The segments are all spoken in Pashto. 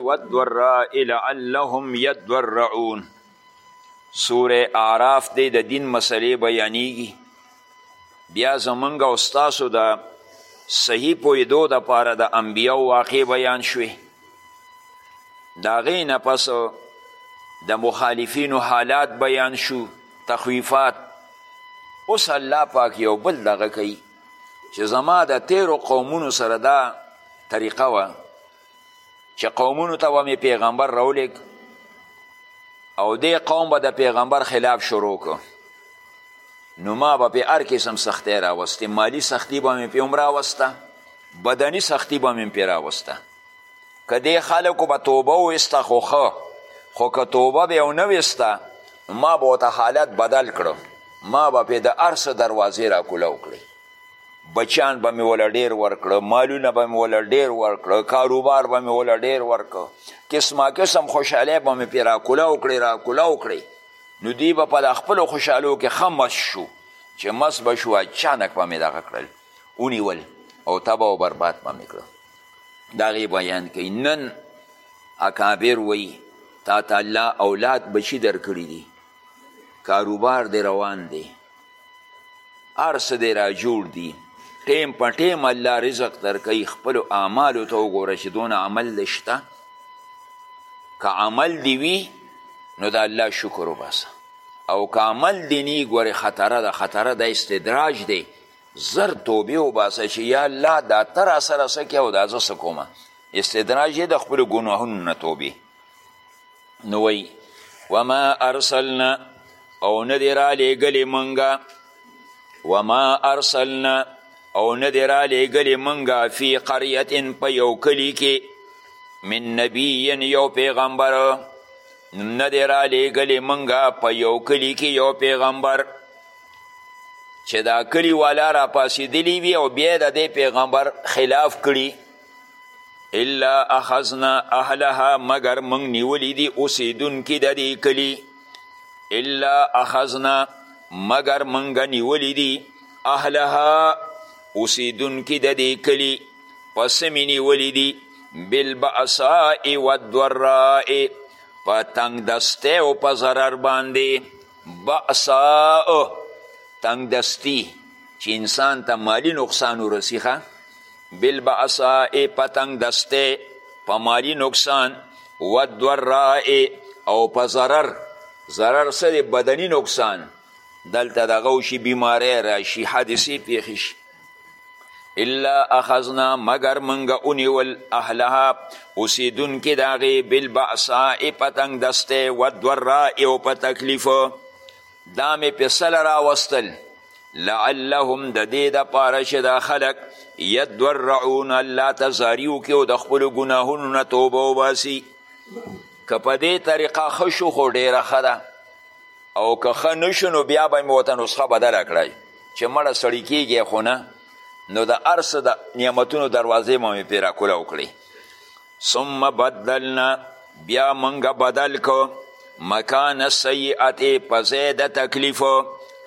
والضراء لعلهم يضرعون سوره اعراف دی د دین مسلې بیانیږي بیا زمونږ او ستاسو د صحیح پوهېدو دپاره د انبیاو واقع بیان شوې د هغې نه پس د مخالفینو حالات بیان شو تخویفات اوس الله پاک یو بل دغه کوي چې زما د تیرو قومونو سره دا طریقه وه چې قومونو ته به مې پیغمبر راولیږ او دې قوم به د پیغمبر خلاف شروع کو نو ما به پې هر قسم سختۍ راوستې مالی سختی به مې پې هم راوسته بدني سختی به مې پې راوسته که دې خلکو به توبه وویسته خو ښه خو که توبه به ونه ویسته ما به ورته حالت بدل کړو ما به پې د هر څه دروازې راکولاو کړې بچیان به مې وله ډېر ورکړه مالونه به مې وله ډېر ورکړه کاروبار به مې وله ډېر ورکړه قسما قسم خوشحالۍ به مې پې راکوله وکړې راکوله وکړې نو دوی به په د خپلو خوشحالو کې ښه مس شو چې مس به شو اچانک به مې دغه کړل ونیول او تبا او برباد به مې کړه د هغې بیان کوي نن اکابر وایي تا ته الله اولاد بچي درکړي دي کاروبار دی روان دی هر څه دی را جوړ دي ټیم په ټیم الله رزق درکوي خپلو اعمالو ته وګوره چې دونه عمل دی شته که عمل دی وي نو د الله شکر وباسه او که عمل دی نی ګورې خطره ده خطره د استدراج دی زر توبې وباسه چې یا الله دا ته راسره څه کوې او دا زه څه کوم استدراج یې د خپلو ګناهونو نه توبې نو وی وما ارسلنا او نه دی را لیږلې مونږه وما ارسلنا او نه دی را لیږلې مونږه فی قریة په یو کلي کې من نبی یو پیغمبر نه دی را لیږلې مونږه په یو کلي کې یو پیغمبر چې دا کلي والا راپاسېدلي وي او بیا د دې پیغمبر خلاف کړي الا اخذنا اهلها مگر موږ نیولی دي اوسېدونکي د دې کلي الا اخذنا مگر موږ نیولی دي اهلها اوسېدونکي د دې کلي پس مې نیولی دي بالبأساء والضراء په تنګ دستی او په ضرر باندې بأساء تنګ دستی چې انسان ته مالی نقصان ورسیخه بالبعصاء په تنګ دسته په مالی نقصان والدراء او په ضرر ضرر څه دی بدني نقصان دلته دغه وشي بیماری راشي حادثې پیښې شي الا اخذنا مگر منګه اونیول اهلها اوسیدونکي د هغې بالبعصاء په تنګ دسته والدراء او په تکلیف دا مې په څه له راوستل لعلهم د دې دپاره چې دا خلک یدورعون الله ته زاري وکړي او د خپلو ګناهونو نه توبه وباسي که په دې طریقه ښه شو خو ډېره ښه ده او که ښه نه شو نو بیا به مې ورته نسخه بدله کړی چې مړه سړی کېږی خو نه نو د هر څه د نعمتونو دروازې به مې پرې راکولاو کړې ثم بدلنا بیا منګه بدل کو مکان السیئت په ځای د تکلیف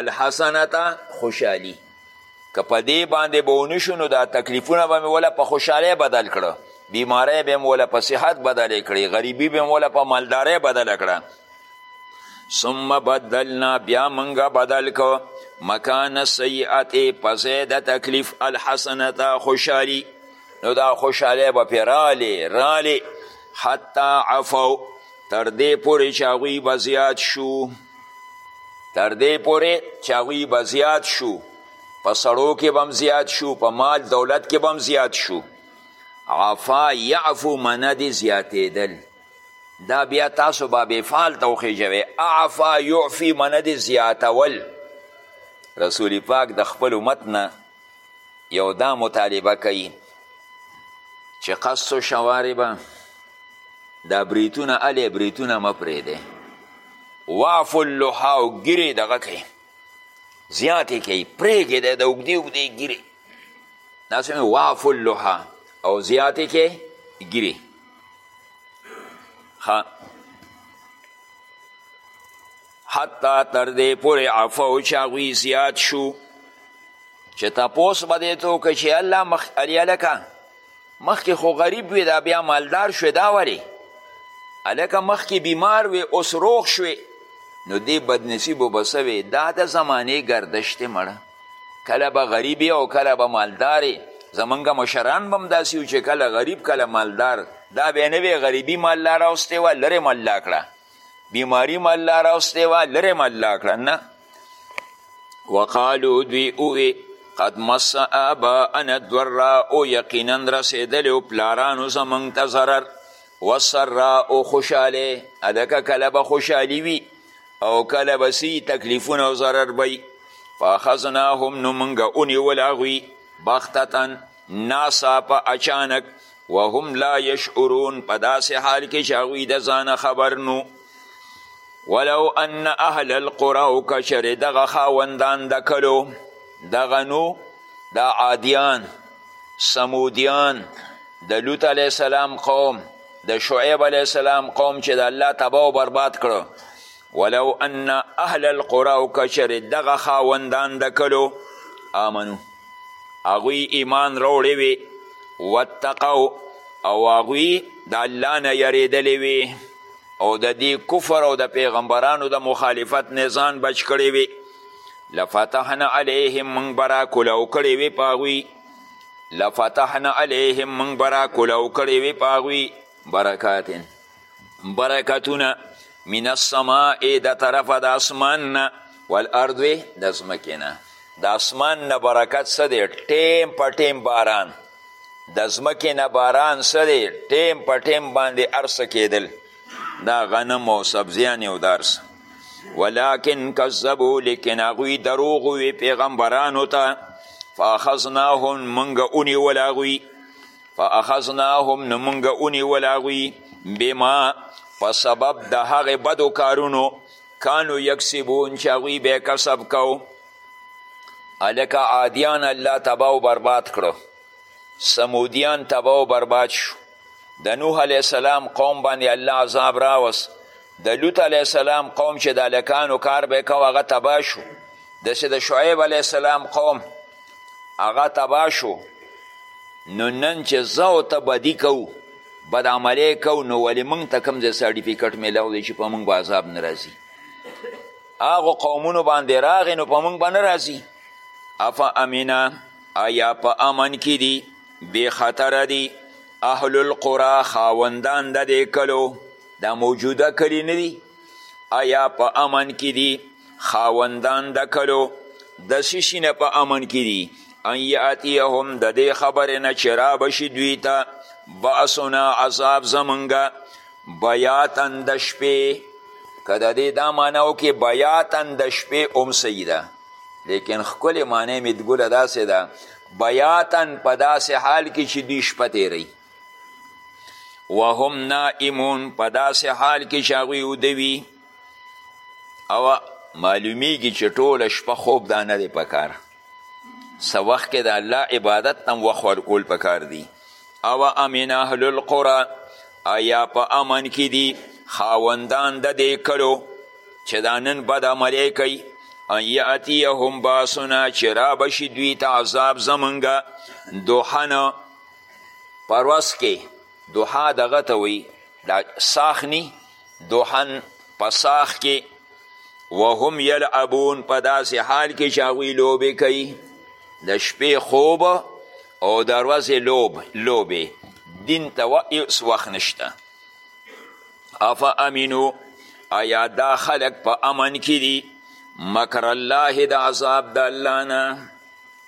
الحسنه خوشحالی که په دې باندې به ونشو نو دا تکلیفونه به مې وله په خوشحالۍ بدل کړه بیماری به مې وله په صحت بدلې کړې غریبي به مې وله په مالدارۍ بدله کړه ثم بدلنا بیا منګه بدل کو مکان السیئت په ځای د تکلیف الحسنه خوشحالی نو دا خوشحالی به پې رالی رالی حتی عفو تر دې پورې چې هغوی به زیات شو تر دې پورې چې هغوی به زیات شو په سړو کې به زیات شو په مال دولت کې به زیات شو عفا یعفو منه دې زیاتېدل دا بیا تاسو باب فعال ته وخېژوئ اعفا یعفي منه دې زیاتول رسول پاک د خپل امت نه یو دا مطالبه کوي چې قص و شواربه دا بریتونه الی بریتونه مه پرېږدی وعفو اللحا او ګیرې دغه کوي زیاتې کوي پرېږې دی د اوږدې اوږدې ګیرې داسې مې وعفو اللحا او زیاتې کوي ګیرې ښه حتی تر دې پورې عفو چې هغوی زیات شو چې تپوس به دې ته وکړه چې الله مخ الیا لکه مخکې خو غریب وي دا بیا مالدار شوې دا ولې هلکه مخکې بیمار وي اوس روغ شوې نو دې بدنصیبو به څه وې دا د زمانې ګردش دی مړه کله به غریب او کله به مالدار زمونږ مشران به هم داسې چې کله غریب کله مالدار دا به نه وې غریبي مالدار اوستې وه لرې مالدار کړه بیماری م الله راوستی وه لرې م الله کړه نه وقالو دوی اووی قد مس آباءنا الضراء یقینا رسېدلی و پلارانو زمونږ ته ضرر وسراء خوشحاله هلکه کله به خوشحالي وي او کله به سی تکلیفونه او ضرر به فاخذناهم نو مونږ ونیول هغوی بختتن ناڅاپه اچانک وهم لا یشعرون په داسې حال کې چې هغوی د ځانه خبر نو ولو ان اهل القرا او که چېرې دغه خاوندان د کلو دغه نو دا عادیان سمودیان د لوط علیه السلام قوم د شعیب علیه السلام قوم چې د الله تبا و برباد کړو ولو ان اهل القرا او کچر دغه خاوندان د کلو آمنو هغوی ایمان راوړی وي واتقو او هغوی د الله نه یریدلی وي او د دې کفر او د پیغمبرانو د مخالفت نه ځان بچ کړی وي لفتحنا علیهم موږ به راکولو کړی وي په هغوی لفتحنا علیهم موږ به راکولو کړی وي په هغوی برکاتن برکتونه من السماء د طرف د اسمان نه والارض د ځمکې نه د اسمان نه برکت څه دی ټیم په ټیم باران د ځمکې نه باران څه دی ټیم په ټیم باندې ارسه کېدل دا غنم او سبزیانې او دارس ولکن کذبو لیکن هغوی دروغ وي پیغمبرانو ته فاخذناهم موږ ونیول هغوی فاخذناهم نو مونږ ونیول هغوی بما په سبب د هغې بدو کارونو کانو یکسبون چې هغوی به کسب کو هلکه عادیان الله تباه و برباد کړو سمودیان تباه و برباد شو د نوح علیه السلام قوم باندې الله عذاب راوست د لوط علیه السلام قوم چې د هلکانو کار به یې کوه هغه تباه شو داسې د شعیب علیه السلام قوم هغه تباه شو نو نن چې زه او ته بدي کوو بد عملی کوو نو ولې موږ ته کوم ځای سرټیفیکټ میلاو دی چې په موږ به عذاب نه راځي هغو قومونو باندې راغې نو په موږ به نه راځي افا امینه آیا په امن کې دي بې خطره دي اهل القرا خاوندان د دې کلو دا موجوده کلی نه دي ایا په امن کې دي خاوندان د کلو د سشي نه په امن کې دي ان یاتیهم د دې خبرې نه چې را بشي دوی ته باسنا عذاب زمونږه بیاتا د شپې که د دې دا معنی وکړي بیاتا د شپې هم صحیح ده لیکن ښکلې معنی مې دګله داسې ده بیاتا په داسې حال کې چې دوی شپه تېروي وهم نائمون په داسې حال کې چې هغوی ودوي او معلومیږي چې ټوله شپه خوب دا نه دی پکار څه وخت کې د الله عبادت ته وخت ورکول پکار دي او امن اهل القرى ایا په امن کې دي خاوندان د دې کلو چې دا نن بد عملی کوي ان یاتیهم باسنا چې را بشي دوی ته عذاب زمونږه دوحنه په ورځ کې دوحا دغه ته وي دا ساخني دوحن په ساخ کې وهم یلعبون په داسې حال کې چې هغوی لوبې کوي د شپې خوب او د ورځې لوب لوبې دین ته هیڅ وخت نشته افا امینو ایا دا خلق په امن کې دي مکر الله د عذاب د الله نه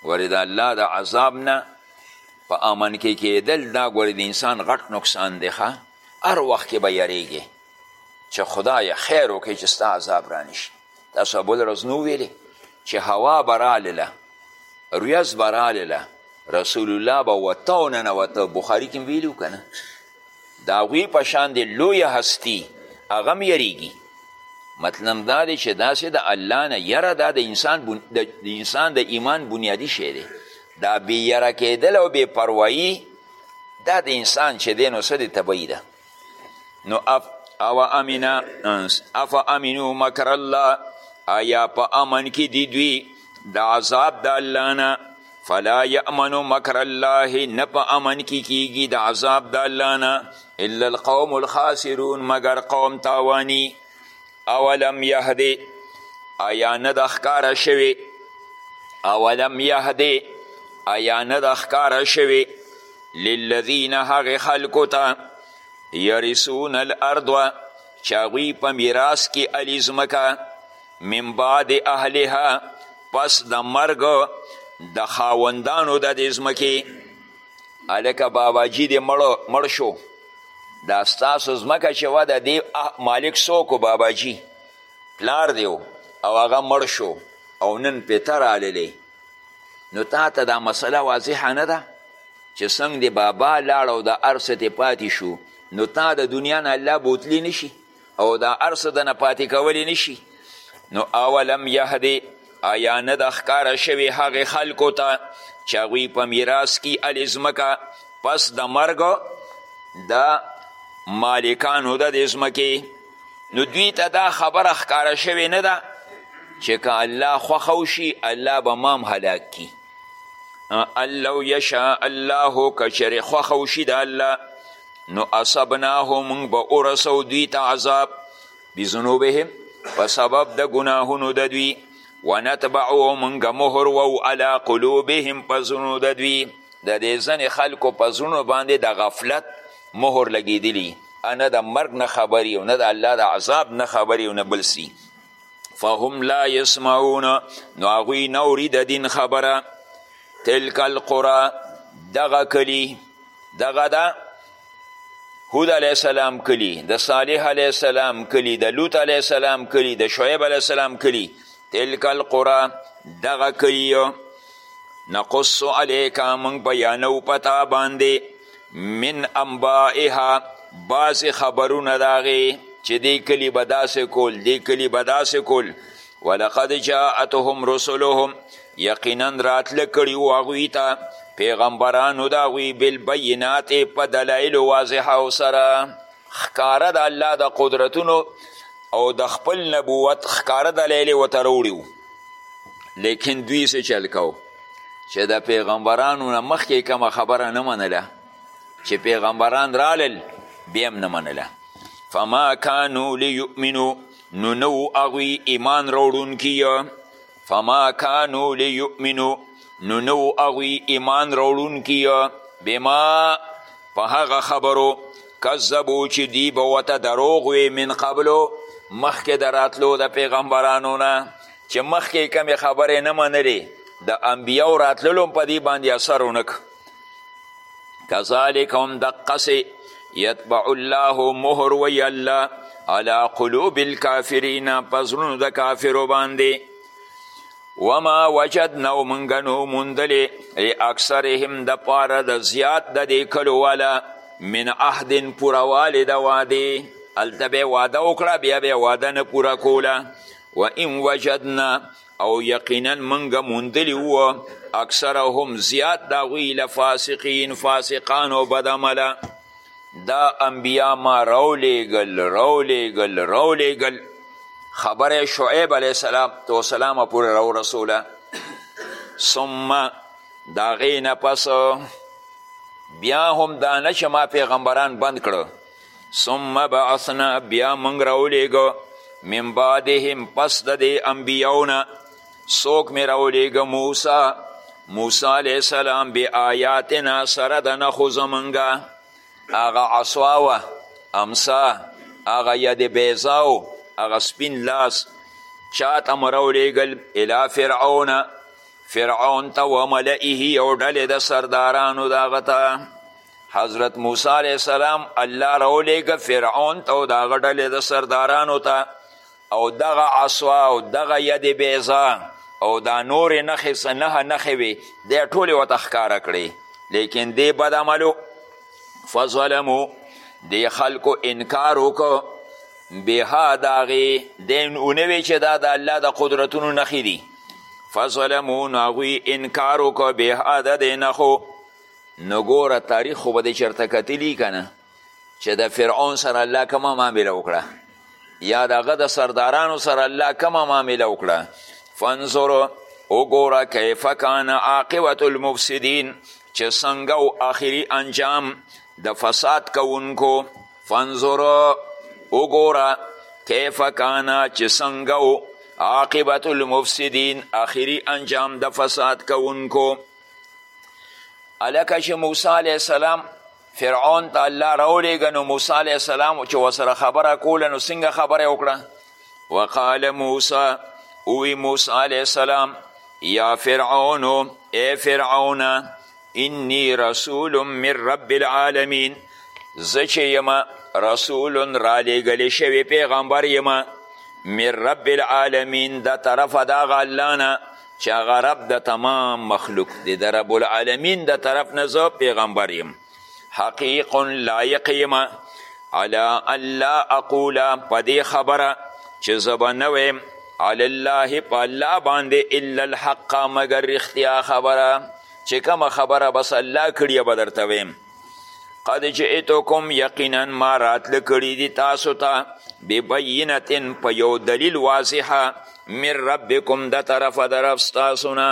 ولې د الله د عذاب نه په امن کې کېدل دا ګورې د انسان غټ نقصان دی ښه هر وخت کې به یریږې چې خدای خیر وکړي چې ستا عذاب رانشي تاسو بل ورځ نو ویلې چې هوا به رالله ریاض به رالله رسول الله به وته او ننوته بخاري کې ویلي که نه د هغوی په شان دې لویه هستي هغه هم یریږي مطلب دا دی چې داسې د الله نه یره دا د انسان بن... د انسان د ایمان بنیادي شی دی دا بې یره کېدل او بې پروایي دا د انسان چې دی نو څه دی طبعي ده نو اف او امنا اف امنو مکر الله آیا په امن کې دی دوی د عذاب د الله نه فلا یأمن مکر الله نه په امن کې کیږي د عذاب د الله نه الا القوم الخاسرون مگر قوم تاوانی اولم یهدی ایا نه د ښکاره شوی اولم یهدی ایا نه د ښکاره شوی للذین هغې خلکو ته یرسون الارض چې هغوی په میراث کې علي ځمکه من بعد اهلها پس د مرګ د خاوندانو د دې ځمکې هلکه باباجي دې مړ شو دا ستاسو ځمکه چې وه د دې مالک څوک باباجي پلار دی او هغه مړ شو او نن پته راللی نو تا ته دا مسله واضحه نه ده چې څنګه د بابا لاړ او د هر څه پاتې شو نو تا د دنیا نه الله بوتلی نشي او دا هر څه دنه پاتې کولی نشي نو اولم یهدې آیا نه ده ښکاره شوې هغې خلکو ته چې هغوی په میراث کې هلې ځمکه پس د مرګ د مالکانو د دې ځمکې نو دوی ته دا خبره ښکاره شوې نه ده چې که الله خوښه وشي الله به مام هلاک کړي الله یشاء الله که چېرې خوښه وشي د الله نو اصبناه مونږ به ورسو دوی ته عذاب بذنوبهم په سبب د ګناهونو د دوی ونتبع مونږ مهر وو علی قلوبهم په زړونو د دوی د دې ځینې خلکو په زړونو باندې د غفلت مهر لګېدلی نه د مرګ نه خبري او نه د الله د عذاب نه خبري او نه بل سي فهم لا یسمعون نو هغوی نه اوري د دین خبره تلک القرا دغه کلی دغه ده هود علیه السلام کلی د صالح علیه السلام کلی د لوط علیه السلام کلی د شعیب علیه السلام کلی تلک القرا دغه کلی نقص علیکا موږ بیانو پتا باندې من انبائها بعضې خبرونه د هغې چې دې کلي به داسې کول دې کلي به داسې کول ولقد جاءتهم رسلهم یقینا راتله کړي وو هغوی ته پیغمبرانو د هغوی بالبینات په دلایلو واضحو سره ښکاره د الله د قدرتونو او د خپل نبوت ښکاره دلایل یې ورته راوړي لیکن دوی څه چل کوو چې د پیغمبرانو نه مخکې کومه خبره نه منله چې پیغمبران رالل بیا هم نه منله فما کانو لیؤمنو نو نه و هغوی ایمان راوړونکي فما کانو لیؤمنو نو نه و هغوی ایمان راوړونکي بما په هغه خبرو کذبو چې دی به ورته دروغ وي من قبلو مخکې د راتلو د پیغمبرانو نه چې مخکې یې کمې خبرې نه منلې د انبیاو راتللو هم په دې باندې اثر ونک کذالک هم دقسې یتبع الله مهر وی الله علی قلوب الکافرین په زړونو د کافرو باندې وما وجدنا موږ نو موندلې اکثرهم د پاره د زیات د دې کلو والا من عهد پوروالې د وعدې هلته به یې واده وکړه بیا به یې واده نه پوره کوله و ان وجدنا او یقینا منګه موندلی و اکثرهم زیات د هغوی له فاسقین فاسقان او بدعمله دا انبیا ما راولیږل راولیږل راولیږل خبره شعیب علیه السلام تو سلام پورې راورسوله ثم د هغې نه پس بیا هم دا نه چې ما پیغمبران بند کړه ثم بعثنا بیا موږ راولیږو من بعدهم پس د دې انبیاونه څوک مې راولیږه موسی موسی علیه السلام بې آیاتنا سره د نښو زمونږه هغه عصا وه امسا هغه ید بیضا و هغه سپین لاس چا ته مو راولیږل الی فرعون فرعون ته و ملئه او ډلې د سردارانو د هغه ته حضرت موسی علیه السلام الله راولیږه فرعون ته او د هغه ډلې د سردارانو ته او دغه عصوا او دغه ید بیضا او دا نورې نښې څه نهه نښې وې دی ټولې ورته ښکاره کړې لیکن دې بد عملو فظلمو دې خلکو انکار وکړو بها د هغې دی ونه وی چې دا د الله د قدرتونو نښې دي فظلمو نو هغوی انکار وکړو بها د دې نښو نو ګوره تاریخ خو به دې چېرته کتلي که نه چې د فرعون سره الله کومه معامله وکړه یا د هغه د سردارانو سره الله کومه معامله وکړه فانظر وګوره کیف کان عاقبت المفسدین چې څنګه او آخري انجام د فساد کوونکو فانظر وګوره کیف کان چې څنګه او عاقبت المفسدین آخري انجام د فساد کوونکو هلکه چې موسی علیه السلام فرعون ته الله راولېږه نو موسی علیه السلام چې ورسره خبره کوله نو څنګه خبره وکړه وقال موسی اوی موسی علیه السلام یا فرعون ای فرعون انی رسول من رب العالمین زه چې یم رسول رالیږلی شوی پیغمبر یم من رب العالمین د طرفه د هغه الله نه چې هغه رب د تمام مخلوق دی د رب العالمین د طرف نه زه پیغمبر یم حقیق لایق یم علی الله اقوله په دې خبره چې زه به نه ویم علی الله په الله باندې الا الحق مګر رښتیا خبره چې کومه خبره بس الله کړي به درته ویم قد جئتکم یقینا ما راتله کړي دي تاسو ته ببینتن په یو دلیل واضحه من ربکم د طرفه د رب ستاسو نه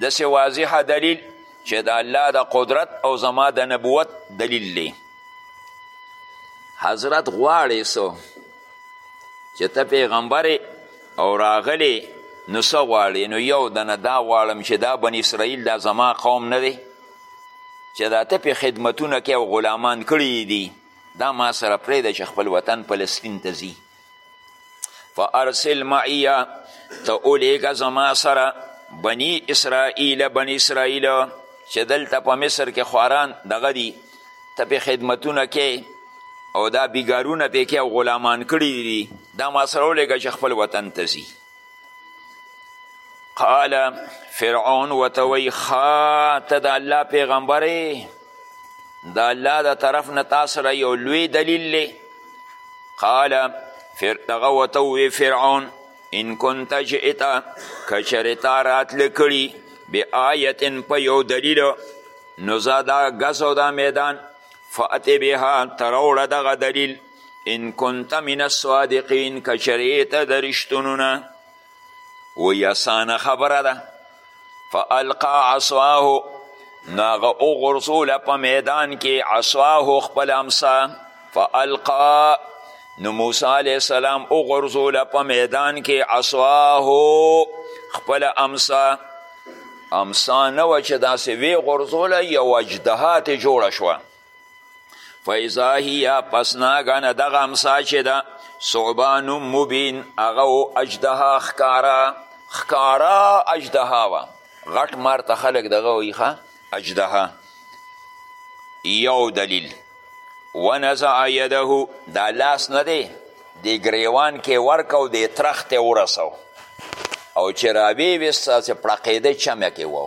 داسې واضحه دلیل چې د الله د قدرت او زما د نبوت دلیل دی حضرت غواړې سو چې ته پیغمبرې او راغلې نو څه غواړې نو یو دنه دا غواړم چې دا بن اسرائیل دا زما قوم نه دی چې دا ته پې خدمتونه کې او غلامان کړي دي دا ما سره پرېږده چې خپل وطن فلسطین ته ځي فارسل معیه ته ولیږه زما سره بني اسرائیل بني اسرائیل چې دلته په مصر کې خواران دغه دي ته پې خدمتونه کې او دا بیګارونه پې کې او غلامان کړي دي دا ما سره ولیږه چې خپل وطن ته ځي قال فرعون وته وی ښه ته د الله پیغمبر د الله د طرف نه تا سره یو لوی دلیل دی قال دغه وته وی فرعون ان کنت جئتا که چېرې تا راتله کړي بآیتن په یو دلیل نو زه دا ګز او دا میدان فاتې بها ته راوړه دغه دلیل ان کنت من الصادقین کچری ته د رښتونو نه وی اسانه خبره ده فالقا عصواه نو هغه وغورځوله په میدان کې عصواه خپل امسا فالقا نو موسی علیه السلام وغورځوله په میدان کې عصواه خپل امسا امسا نه وه چې داسې ویې غورځوله یو اجدها ترې جوړه شوه فاذا هي پس ناګنه دغه امسا چې ده ثعبان مبین هغه و اجدها ښکاره ښکاره اجدها وه غټ مار ته خلک دغه وایي ښه اجدها یو دلیل ونزع یده دا لاس نه دی د ګریوان کې ورکو د ترخت ورسو او چې راوی وسته چې پړقېده چمه کې وو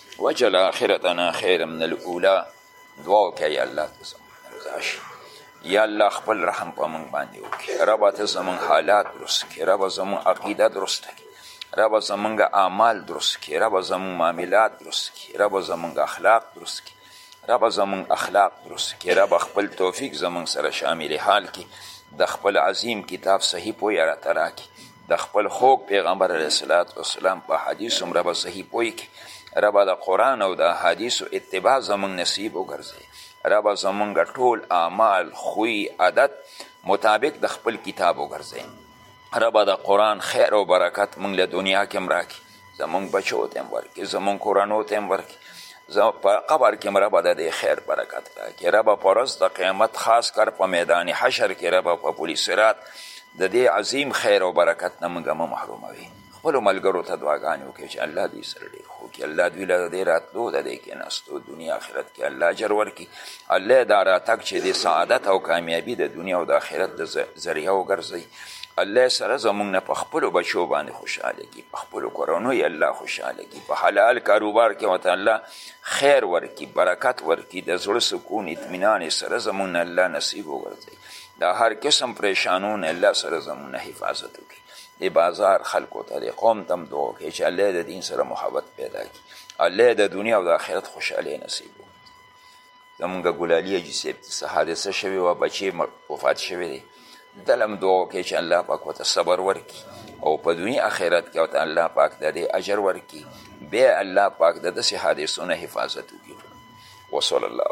وجل آخرتنا خیر من الاولا دعا وکړه یا الله ته زموږ رضا شي یا الله خپل رحم په موږ باندې وکړي ربه ته زموږ حالات درست کړي ربه زموږ عقیده درسته کړي ربه زموږ اعمال درست کړي ربه زموږ معاملات درست کړي ربه زموږ اخلاق درست کړي ربه زموږ اخلاق درست کړي ربه خپل توفیق زموږ سره شامل حال کړي د خپل عظیم کتاب صحیح پوهه راته راکړي د خپل خوږ پیغمبر علیه الصلاة والسلام په حدیث هم ربه صحیح پوی کی ربه د قرآن او د حدیثو اتباع زمونږ نصیب وګرځي ربه زمونږ ټول اعمال خوی عادت مطابق د خپل کتاب وګرځي ربه د قرآن خیر او برکت مونږ له دنیا کې هم راکړي زمونږ بچو ته هم ورکړي زمونږ کورنو ته هم ورکړي په قبر کې هم ربه د دې خیر برکت راکړي ربه په ورځ د قیامت خاص کر په میدان حشر کې ربه په پولي صراط د دې عظیم خیر او برکت نه موږ مه محروموي خپلو ملګرو ته دعاګانې وکړي چې الله دوی سره ډېر ښو کړي الله دوی له دې راتلو د دې کېناستو دنیا آخرت کې الله اجر ورکړي الله دا راتګ چې د سعادت او کامیابي د دنیا او د آخرت د ذریعه وګرځوي الله سره زمونږ نه په خپلو بچو باندې خوشحاله کړي په خپلو کورنو یې الله خوشحاله کړي په حلال کاروبار کې ورته الله خیر ورکړي برکت ورکړي د زړه سکون اطمینان یې سره زمونږ نه الله نصیب وګرځوي د هر قسم پریشانو نه الله سره زمونږ نه حفاظت وکړي د بازار خلکو ته د قوم ته هم دعا وکړي چې الله د دین سره محبت پیدا کړي الله د دنیا او د آخرت خوشحالي نصیب وکړي زمونږ ګلالي حاجي صاحب ته څه حادثه شوې وه بچې وفات شوی دی دله هم دعا وکړئ چې الله پاک ورته صبر ورکړي او په دنیا آخرت کې ورته الله پاک د دې اجر ورکړي بیا الله پاک د داسې حادثو نه حفاظت وکړي وصلی الله